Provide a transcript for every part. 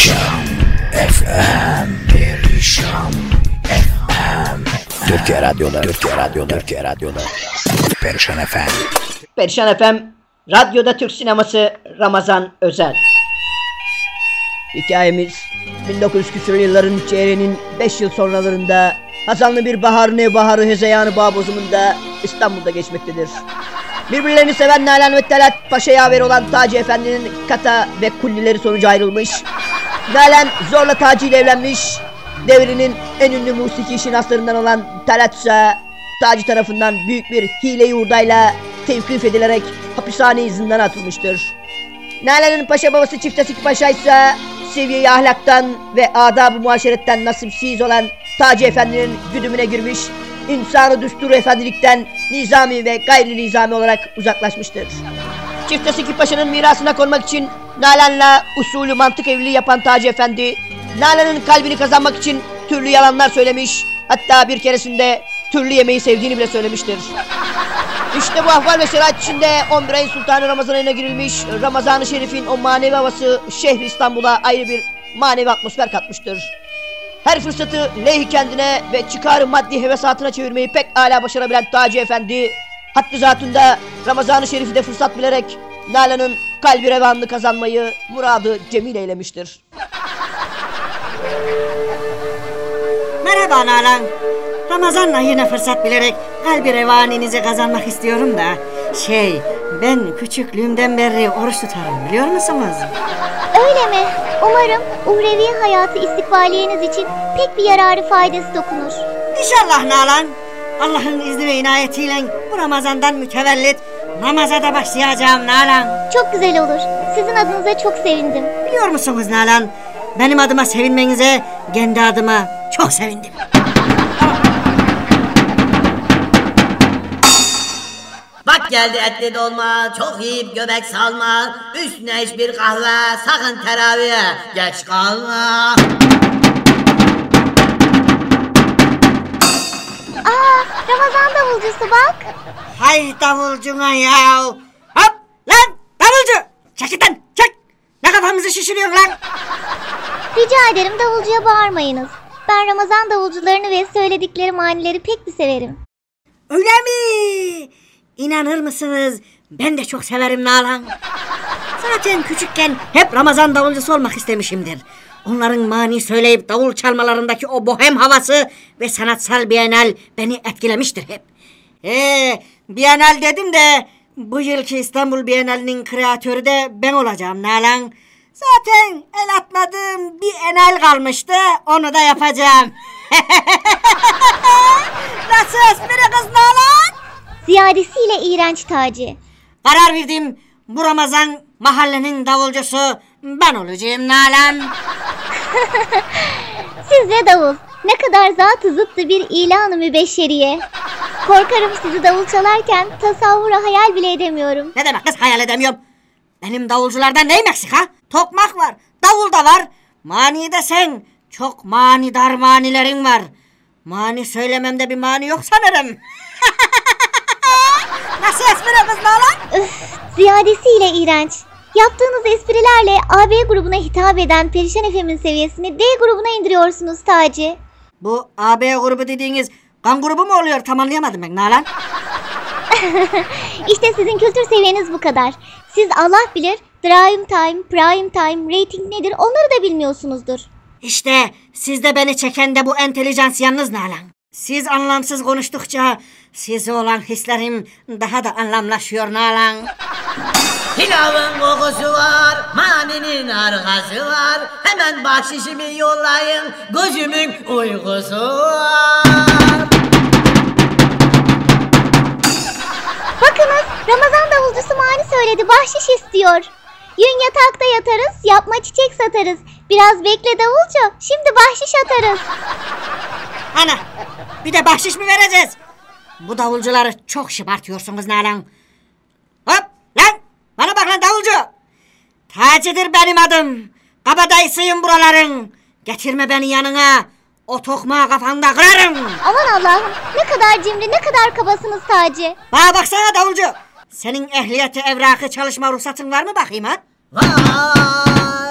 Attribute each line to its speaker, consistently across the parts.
Speaker 1: Perişan. FM Perişan. FM Türkiye Radyo'da. Türkiye Radyo'da. Türkiye Radyo'da. Perişan FM
Speaker 2: Perişan FM Radyoda Türk Sineması Ramazan Özel. Hikayemiz 1900 küsur yılların çeyreğinin 5 yıl sonralarında Hazanlı bir bahar ne baharı hezeyanı bağ bozumunda İstanbul'da geçmektedir. Birbirlerini seven Nalan ve Talat Paşa yaver olan Taci Efendi'nin kata ve kullileri sonucu ayrılmış. Nalan zorla Taci ile evlenmiş. Devrinin en ünlü musiki şinaslarından olan Talat ise Taci tarafından büyük bir hile hurdayla tevkif edilerek hapishane izinden atılmıştır. Nalan'ın paşa babası Çiftesik Paşa ise seviye ahlaktan ve adab-ı muaşeretten nasipsiz olan Taci Efendi'nin güdümüne girmiş, insanı düsturu efendilikten nizami ve gayri nizami olarak uzaklaşmıştır. Çiftesik Paşa'nın mirasına konmak için Nalan'la usulü mantık evliliği yapan Taci Efendi, Nalan'ın kalbini kazanmak için türlü yalanlar söylemiş, hatta bir keresinde türlü yemeği sevdiğini bile söylemiştir. İşte bu ahval ve şerait içinde 11 ayın sultanı Ramazan ayına girilmiş. Ramazan-ı Şerif'in o manevi havası şehri İstanbul'a ayrı bir manevi atmosfer katmıştır. Her fırsatı lehhi kendine ve çıkarı maddi hevesatına çevirmeyi pek âlâ başarabilen Taci Efendi, haddi zatında Ramazan-ı Şerif'i de fırsat bilerek Nalan'ın kalbi revanını kazanmayı muradı cemil eylemiştir.
Speaker 3: Merhaba Nalan. Ramazan ayına fırsat bilerek kalbi revaninizi kazanmak istiyorum da. Şey, ben küçüklüğümden beri oruç tutarım biliyor musunuz?
Speaker 4: Öyle mi? Umarım uhrevi hayatı istikbaliyeniz için pek bir yararı faydası dokunur.
Speaker 3: İnşallah Nalan. Allah'ın izni ve inayetiyle bu Ramazan'dan mütevellit namaza da başlayacağım Nalan.
Speaker 4: Çok güzel olur. Sizin adınıza çok sevindim.
Speaker 3: Biliyor musunuz Nalan? Benim adıma sevinmenize kendi adıma çok sevindim.
Speaker 5: Bak geldi etli dolma, çok yiyip göbek salma, üstüne hiçbir kahve, sakın teraviye geç kalma.
Speaker 4: Ramazan davulcusu bak.
Speaker 3: Hay davulcuna ya. Hop lan davulcu. Çek git lan çek. Ne kafamızı şişiriyor lan.
Speaker 4: Rica ederim davulcuya bağırmayınız. Ben Ramazan davulcularını ve söyledikleri manileri pek bir severim.
Speaker 3: Öyle mi? İnanır mısınız? Ben de çok severim Nalan. Zaten küçükken hep Ramazan davulcusu olmak istemişimdir. Onların mani söyleyip davul çalmalarındaki o bohem havası ve sanatsal bienal beni etkilemiştir hep. Ee, bienal dedim de bu yılki İstanbul Bienalinin kreatörü de ben olacağım Nalan. Zaten el atmadığım bir enel kalmıştı onu da yapacağım. Nasıl espri kız Nalan?
Speaker 4: Ziyadesiyle iğrenç Taci.
Speaker 3: Karar verdim bu Ramazan mahallenin davulcusu ben olacağım Nalan.
Speaker 4: Sizce davul ne kadar zatı zıttı bir ilanı mübeşşeriye. Korkarım sizi davul çalarken tasavvura hayal bile edemiyorum.
Speaker 3: Ne demek kız hayal edemiyorum. Benim davulculardan neyim eksik ha? Tokmak var, davul da var. Mani de sen. Çok manidar manilerin var. Mani söylememde bir mani yok sanırım. Nasıl espri kız Nalan?
Speaker 4: Üf, ziyadesiyle iğrenç. Yaptığınız esprilerle AB grubuna hitap eden Perişan Efem'in seviyesini D grubuna indiriyorsunuz Taci.
Speaker 3: Bu AB grubu dediğiniz kan grubu mu oluyor tam anlayamadım ben Nalan.
Speaker 4: İşte sizin kültür seviyeniz bu kadar. Siz Allah bilir Prime Time, Prime Time, rating nedir onları da bilmiyorsunuzdur.
Speaker 3: İşte sizde beni çeken de bu entelijansiyanız Nalan. Siz anlamsız konuştukça size olan hislerim daha da anlamlaşıyor Nalan.
Speaker 5: Pilavın kokusu var, maninin arkası var. Hemen bahşişimi yollayın, gözümün uykusu var.
Speaker 4: Bakınız Ramazan davulcusu mani söyledi bahşiş istiyor. Yün yatakta yatarız, yapma çiçek satarız. Biraz bekle davulcu, şimdi bahşiş atarız.
Speaker 3: Ana bir de bahşiş mi vereceğiz? Bu davulcuları çok şımartıyorsunuz Nalan. Hop lan davulcu. Tacidir benim adım. Kabadayısıyım buraların. Getirme beni yanına. O tokmağı kafanda kırarım.
Speaker 4: Aman Allah'ım ne kadar cimri, ne kadar kabasınız Taci.
Speaker 3: Bana baksana davulcu. Senin ehliyeti evrakı çalışma ruhsatın var mı bakayım ha?
Speaker 5: Var.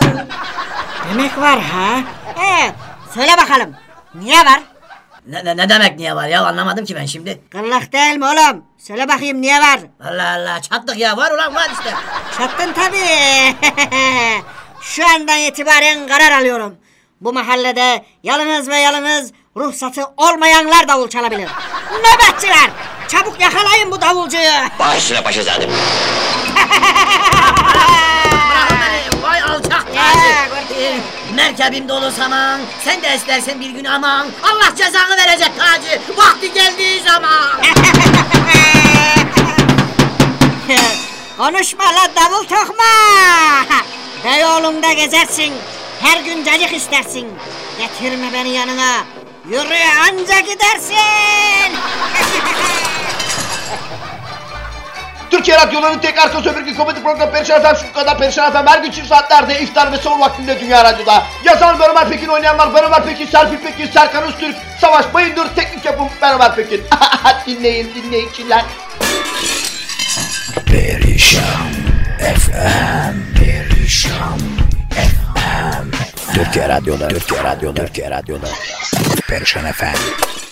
Speaker 3: Demek var ha? Ee, söyle bakalım. Niye var?
Speaker 5: Ne, ne, ne demek niye var ya anlamadım ki ben şimdi.
Speaker 3: Gırlak değil mi oğlum? Söyle bakayım niye var?
Speaker 5: Allah Allah çattık ya var ulan var işte.
Speaker 3: Çattın tabii. Şu andan itibaren karar alıyorum. Bu mahallede yalnız ve yalnız ruhsatı olmayanlar davul çalabilir. Nöbetçiler! Çabuk yakalayın bu davulcuyu.
Speaker 6: Başüstüne paşazadım.
Speaker 5: Bırakın beni vay alçak
Speaker 3: Ya,
Speaker 5: taci.
Speaker 3: gördün mü?
Speaker 5: Ee, Merkebim dolu saman sen de istersen bir gün aman. Allah cezanı verecek taci vakti geldiği zaman.
Speaker 3: Konuşma la davul tokma. Beyoğlu'nda gezersin. Her gün cacık istersin. Getirme beni yanına. Yürü anca gidersin.
Speaker 7: Türkiye Radyoları'nın tek arka sömürge komedi programı Perişan Efem şu kadar Perişan Efem her gün çift saatlerde iftar ve son vaktinde Dünya Radyo'da. Yazan Ben Ömer Pekin oynayanlar Ben Ömer Pekin, Serpil Pekin, Serkan Öztürk, Savaş Bayındır, teknik yapım Ben Ömer Pekin. dinleyin dinleyiciler.
Speaker 1: Perişan FM Perişan FM Türkiye Radyo'da Türkiye Radyo'da Türkiye Radyo'da Perişan FM